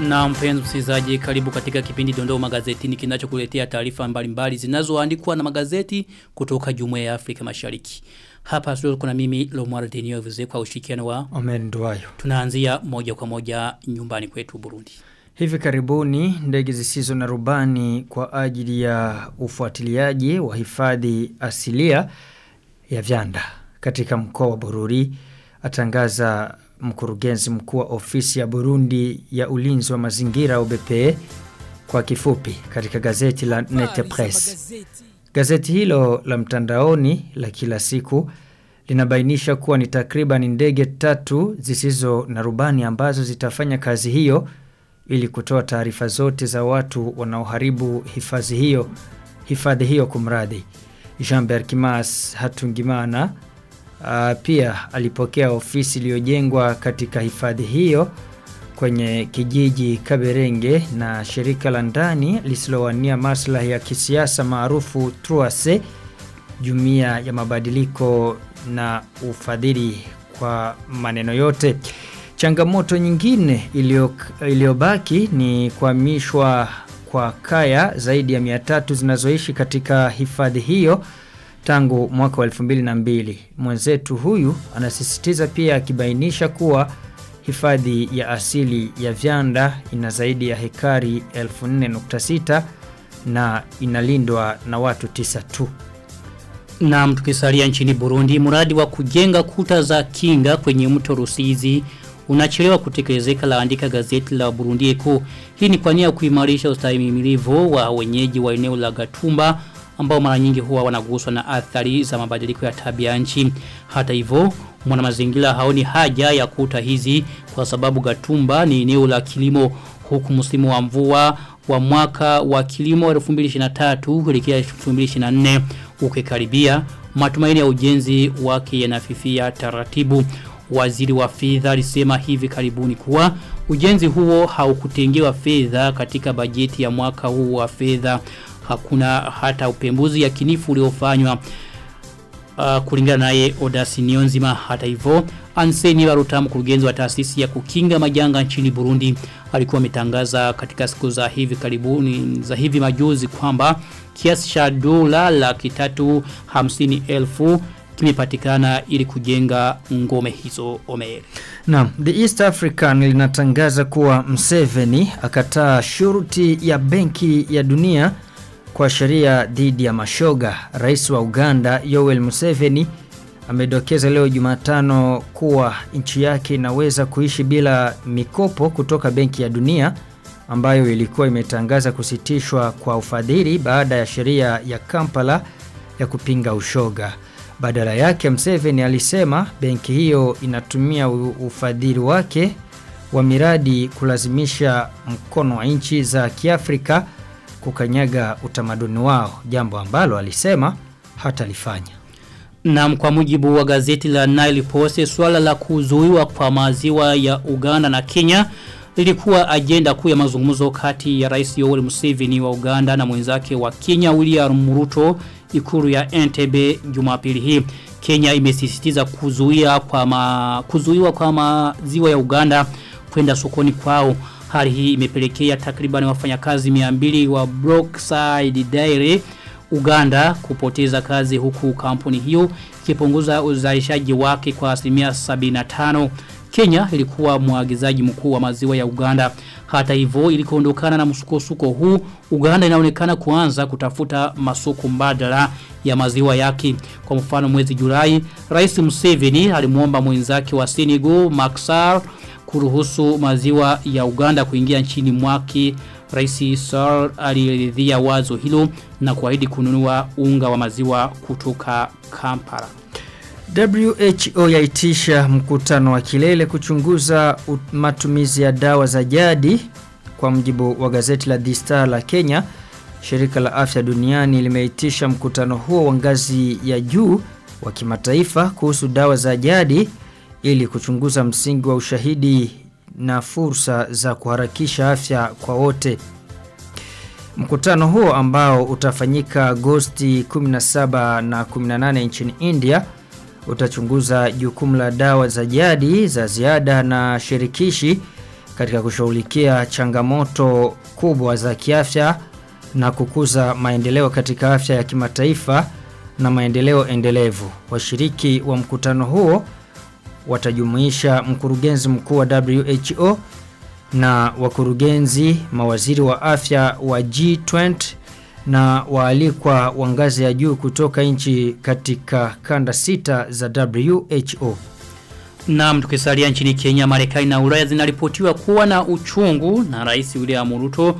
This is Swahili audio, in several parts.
Na mpenzi msikilizaji, karibu katika kipindi Dondoo Magazetini kinachokuletea taarifa mbalimbali zinazoandikwa na magazeti kutoka Jumuiya ya Afrika Mashariki. Hapa studio kuna mimi Lomar Denio Vize kwa ushirikiano wa Amen Dwayo. tunaanzia moja kwa moja nyumbani kwetu Burundi. Hivi karibuni ndege zisizo na rubani kwa ajili ya ufuatiliaji wa hifadhi asilia ya vyanda katika mkoa wa Bururi atangaza mkurugenzi mkuu wa ofisi ya Burundi ya ulinzi wa mazingira OBP kwa kifupi katika gazeti la Nete Press. Gazeti hilo la mtandaoni la kila siku linabainisha kuwa ni takriban ndege tatu zisizo na rubani ambazo zitafanya kazi hiyo ili kutoa taarifa zote za watu wanaoharibu hifadhi hiyo hifadhi hiyo kumradhi. Jean Berkimas Hatungimana uh, pia alipokea ofisi iliyojengwa katika hifadhi hiyo kwenye kijiji Kaberenge na shirika la ndani lisilowania maslahi ya kisiasa maarufu Truase jumia ya mabadiliko na ufadhili kwa maneno yote. Changamoto nyingine iliyobaki ni kuhamishwa kwa kaya zaidi ya 300 zinazoishi katika hifadhi hiyo tangu mwaka wa 2002. Mwenzetu huyu anasisitiza pia akibainisha kuwa hifadhi ya asili ya vyanda ina zaidi ya hekari 14.6 na inalindwa na watu tisa tu. Na tukisalia nchini Burundi, mradi wa kujenga kuta za kinga kwenye mto Rusizi unachelewa kutekelezeka la andika gazeti la Burundi Eko. Hii ni kwa nia ya kuimarisha ustahimilivu wa wenyeji wa eneo la Gatumba ambao mara nyingi huwa wanaguswa na athari za mabadiliko ya tabia nchi. Hata hivyo, mwana mazingira haoni haja ya kuta hizi kwa sababu Gatumba ni eneo la kilimo huku msimu wa mvua wa mwaka wa kilimo 2023 kuelekea 2024 ukikaribia matumaini ya ujenzi wake yanafifia taratibu waziri wa fedha alisema hivi karibuni kuwa ujenzi huo haukutengewa fedha katika bajeti ya mwaka huu wa fedha hakuna hata upembuzi ya kinifu uliofanywa uh, kulingana naye Odasi Nionzima hata hivyo Anseni Baruta mkurugenzi wa taasisi ya kukinga majanga nchini Burundi alikuwa ametangaza katika siku za hivi karibuni za hivi majuzi kwamba kiasi cha dola laki tatu hamsini elfu kimepatikana ili kujenga ngome hizo Omer. Naam, The East African linatangaza kuwa Mseveni akataa shuruti ya Benki ya Dunia kwa sheria dhidi ya mashoga. Rais wa Uganda Yoweri Museveni amedokeza leo Jumatano kuwa nchi yake inaweza kuishi bila mikopo kutoka Benki ya Dunia ambayo ilikuwa imetangaza kusitishwa kwa ufadhili baada ya sheria ya Kampala ya kupinga ushoga. Badala yake Museveni alisema benki hiyo inatumia ufadhili wake wa miradi kulazimisha mkono wa nchi za Kiafrika kukanyaga utamaduni wao, jambo ambalo alisema hatalifanya. Na kwa mujibu wa gazeti la Nile Post, swala la kuzuiwa kwa maziwa ya Uganda na Kenya lilikuwa ajenda kuu ya mazungumzo kati ya Rais Yoweri Museveni wa Uganda na mwenzake wa Kenya William Ruto ikuru ya ntb Jumapili hii. Kenya imesisitiza kuzuia kwa ma, kuzuiwa kwa maziwa ya Uganda kwenda sokoni kwao. Hali hii imepelekea takriban wafanyakazi 200 wa Brookside Dairy Uganda kupoteza kazi huku kampuni hiyo ikipunguza uzalishaji wake kwa asilimia 75. Kenya ilikuwa mwagizaji mkuu wa maziwa ya Uganda. Hata hivyo ilikoondokana na msukosuko huu, Uganda inaonekana kuanza kutafuta masoko mbadala ya maziwa yake. Kwa mfano mwezi Julai, Rais Museveni alimuomba mwenzake wa Senegal Macky kuruhusu maziwa ya Uganda kuingia nchini mwake. Rais Sir aliridhia wazo hilo na kuahidi kununua unga wa maziwa kutoka Kampala. WHO yaitisha mkutano wa kilele kuchunguza matumizi ya dawa za jadi kwa mjibu wa gazeti la The Star la Kenya Shirika la Afya Duniani limeitisha mkutano huo wa ngazi ya juu wa kimataifa kuhusu dawa za jadi ili kuchunguza msingi wa ushahidi na fursa za kuharakisha afya kwa wote. Mkutano huo ambao utafanyika Agosti 17 na 18 nchini India utachunguza jukumu la dawa za jadi za ziada na shirikishi katika kushughulikia changamoto kubwa za kiafya na kukuza maendeleo katika afya ya kimataifa na maendeleo endelevu. Washiriki wa mkutano huo watajumuisha mkurugenzi mkuu wa WHO na wakurugenzi mawaziri wa afya wa G20 na waalikwa wa ngazi ya juu kutoka nchi katika kanda sita za WHO. Naam tukisalia nchini Kenya, Marekani na Ulaya zinaripotiwa kuwa na uchungu na Rais William Ruto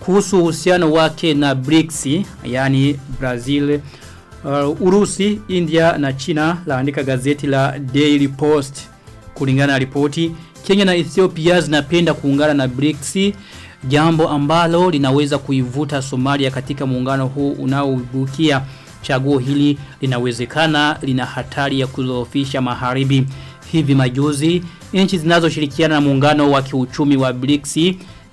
kuhusu uhusiano wake na BRICS, yani Brazil, uh, Urusi, India na China, laandika gazeti la Daily Post. Kulingana na ripoti, Kenya na Ethiopia zinapenda kuungana na BRICS, jambo ambalo linaweza kuivuta Somalia katika muungano huu unaoibukia. Chaguo hili linawezekana lina hatari ya kudhoofisha magharibi. Hivi majuzi, nchi zinazoshirikiana na muungano wa kiuchumi wa BRICS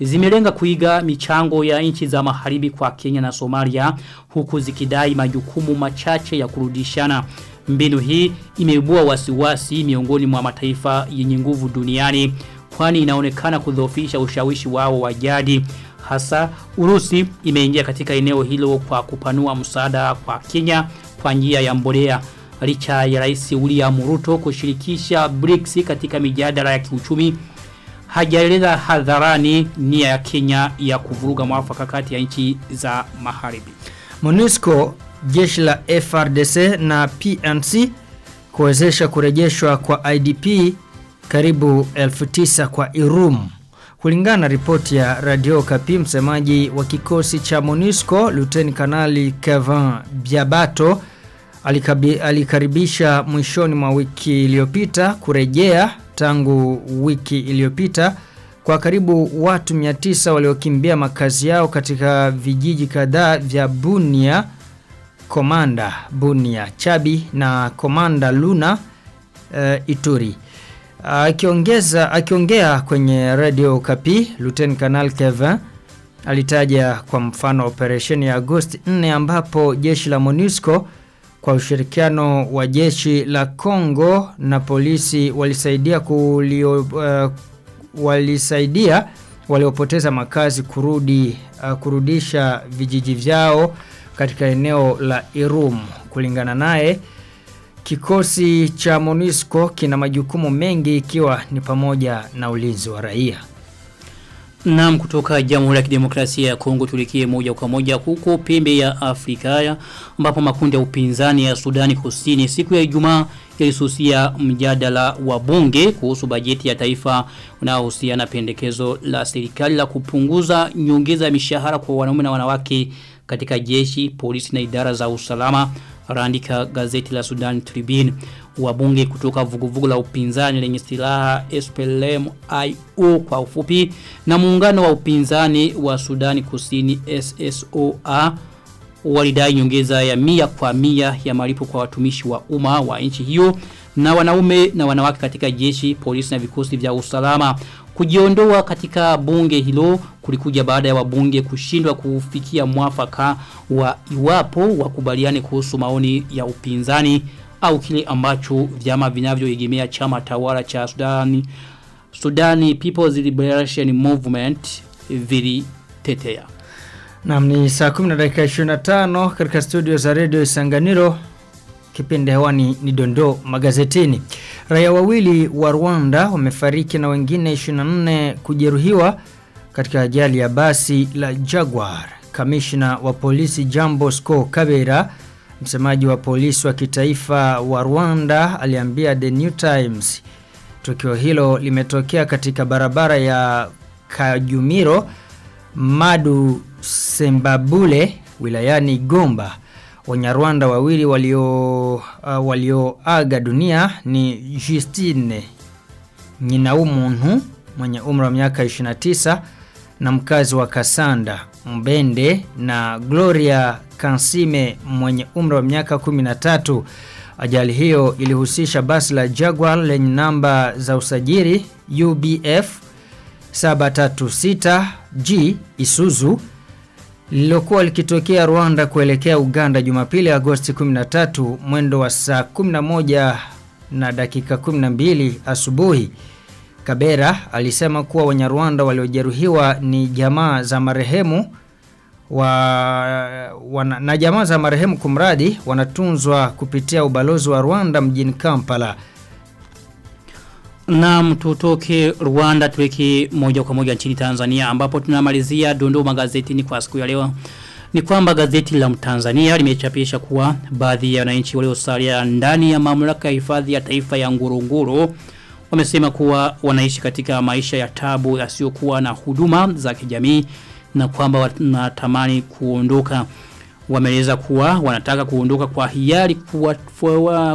zimelenga kuiga michango ya nchi za maharibi kwa Kenya na Somalia huku zikidai majukumu machache ya kurudishana. Mbinu hii imeibua wasiwasi miongoni mwa mataifa yenye nguvu duniani kwani inaonekana kudhoofisha ushawishi wao wa jadi. Hasa Urusi imeingia katika eneo hilo kwa kupanua msaada kwa Kenya kwa njia ya mbolea licha ya Rais William Ruto kushirikisha BRICS katika mijadala ya kiuchumi hajaeleza hadharani nia ya Kenya ya kuvuruga mwafaka kati ya nchi za magharibi. MONUSCO, jeshi la FRDC na PNC kuwezesha kurejeshwa kwa IDP karibu 1900 kwa Irum. Kulingana na ripoti ya Radio Kapi msemaji wa kikosi cha MONUSCO Luteni Kanali Kevin Biabato alikabi, alikaribisha mwishoni mwa wiki iliyopita kurejea tangu wiki iliyopita kwa karibu watu 900 waliokimbia makazi yao katika vijiji kadhaa vya Bunia, Komanda, Bunia, Chabi na Komanda Luna uh, Ituri. Akiongeza akiongea kwenye Radio Kapi, Luten Canal Kevin alitaja kwa mfano operesheni ya Agosti 4 ambapo jeshi la MONUSCO kwa ushirikiano wa jeshi la Kongo na polisi walisaidia kulio, uh, walisaidia waliopoteza makazi kurudi uh, kurudisha vijiji vyao katika eneo la Irum kulingana naye Kikosi cha monisco kina majukumu mengi ikiwa ni pamoja na ulinzi wa raia. Naam kutoka Jamhuri ya Kidemokrasia ya Kongo tulikie moja kwa moja huko pembe ya Afrika ya ambapo makundi ya upinzani ya Sudani Kusini siku ya Ijumaa yalisusia mjadala wa bunge kuhusu bajeti ya taifa unaohusiana pendekezo la serikali la kupunguza nyongeza ya mishahara kwa wanaume na wanawake katika jeshi, polisi na idara za usalama raandika gazeti la Sudan Tribune wabunge kutoka vuguvugu la upinzani lenye silaha SPLM-IO kwa ufupi na muungano wa upinzani wa Sudani Kusini SSOA walidai nyongeza ya mia kwa mia ya malipo kwa watumishi wa umma wa nchi hiyo na wanaume na wanawake katika jeshi, polisi na vikosi vya usalama. Kujiondoa katika bunge hilo kulikuja baada ya wabunge kushindwa kufikia mwafaka wa iwapo wakubaliane kuhusu maoni ya upinzani au kile ambacho vyama vinavyoegemea chama tawala cha Sudani Sudani People's Liberation Movement vilitetea. Naam ni saa 10 na dakika 25 katika studio za Radio Isanganiro kipindi hewani ni Dondo magazetini. Raia wawili wa Rwanda wamefariki na wengine 24 kujeruhiwa katika ajali ya basi la Jaguar. Kamishna wa polisi Jambo Sko Kabera, msemaji wa polisi wa kitaifa wa Rwanda aliambia The New Times tukio hilo limetokea katika barabara ya Kajumiro Madu Sembabule wilayani Gomba. Wanyarwanda wawili walio uh, walioaga dunia ni Justine Nyinaumuntu mwenye umri wa miaka 29 na mkazi wa Kasanda Mbende na Gloria Kansime mwenye umri wa miaka 13. Ajali hiyo ilihusisha basi la Jaguar lenye namba za usajili UBF 736G Isuzu lililokuwa likitokea Rwanda kuelekea Uganda Jumapili Agosti 13 mwendo wa saa 11 na dakika 12 asubuhi. Kabera alisema kuwa Wanyarwanda waliojeruhiwa ni jamaa za marehemu wa, wana, na jamaa za marehemu kumradi wanatunzwa kupitia ubalozi wa Rwanda mjini Kampala. Na mtutoke Rwanda tuweki moja kwa moja nchini Tanzania ambapo tunamalizia dondoo magazetini kwa siku ya leo. Ni kwamba gazeti la Mtanzania limechapisha kuwa baadhi ya wananchi waliosalia ndani ya mamlaka ya hifadhi ya taifa ya Ngorongoro wamesema kuwa wanaishi katika maisha ya tabu yasiyokuwa na huduma za kijamii na kwamba wanatamani kuondoka. Wameeleza kuwa wanataka kuondoka kwa hiari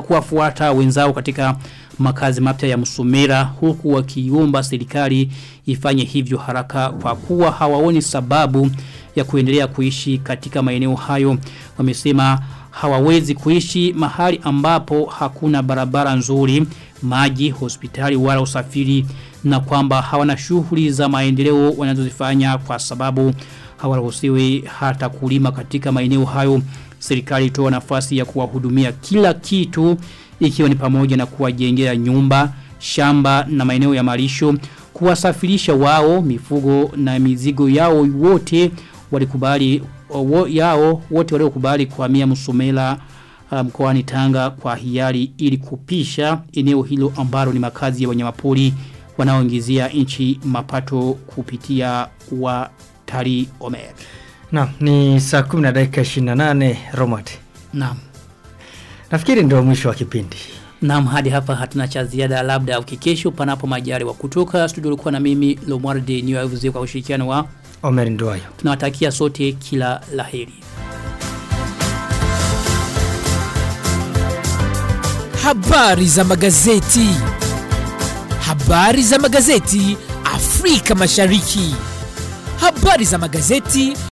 kuwafuata kuwa wenzao katika makazi mapya ya Msumira huku wakiomba serikali ifanye hivyo haraka kwa kuwa hawaoni sababu ya kuendelea kuishi katika maeneo hayo. Wamesema hawawezi kuishi mahali ambapo hakuna barabara nzuri maji hospitali wala usafiri na kwamba hawana shughuli za maendeleo wanazozifanya kwa sababu hawaruhusiwi hata kulima katika maeneo hayo. Serikali itoa nafasi ya kuwahudumia kila kitu ikiwa ni pamoja na kuwajengea nyumba shamba na maeneo ya malisho kuwasafirisha wao mifugo na mizigo yao wote walikubali wo, yao wote waliokubali kuhamia Musomela mkoani um, Tanga kwa hiari ili kupisha eneo hilo ambalo ni makazi ya wanyamapori wanaoingizia nchi mapato kupitia watalii Omer. Naam, ni saa 10 na dakika 28 Romat. Naam. Nafikiri ndio mwisho wa kipindi. Naam, hadi hapa hatuna cha ziada labda ukikesho panapo majari wa kutoka studio ulikuwa na mimi Lomwarde niwavuzie kwa ushirikiano wa Omer Nduwayo. Tunawatakia sote kila la heri. Habari za magazeti. Habari za magazeti Afrika Mashariki. Habari za magazeti